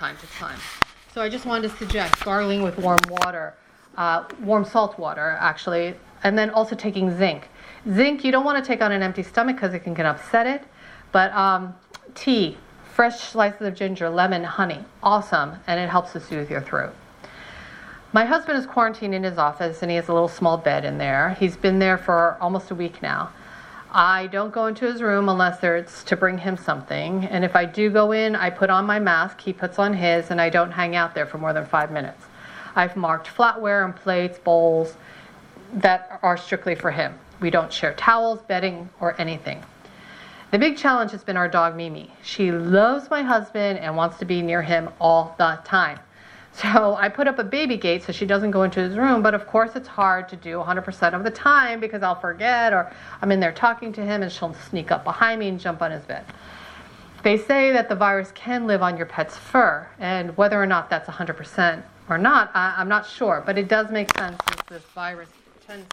time to time. So I just wanted to suggest gargling with warm water, uh, warm salt water, actually, and then also taking zinc. Zinc, you don't want to take on an empty stomach because it can, can upset it, but um, tea, fresh slices of ginger, lemon, honey, awesome, and it helps to soothe your throat. My husband is quarantined in his office and he has a little small bed in there. He's been there for almost a week now. I don't go into his room unless it's to bring him something. And if I do go in, I put on my mask, he puts on his, and I don't hang out there for more than five minutes. I've marked flatware and plates, bowls that are strictly for him. We don't share towels, bedding, or anything. The big challenge has been our dog Mimi. She loves my husband and wants to be near him all the time. So I put up a baby gate so she doesn't go into his room, but of course it's hard to do 100% of the time because I'll forget or I'm in there talking to him and she'll sneak up behind me and jump on his bed. They say that the virus can live on your pet's fur, and whether or not that's 100% or not, I, am not sure, but it does make sense since this virus tends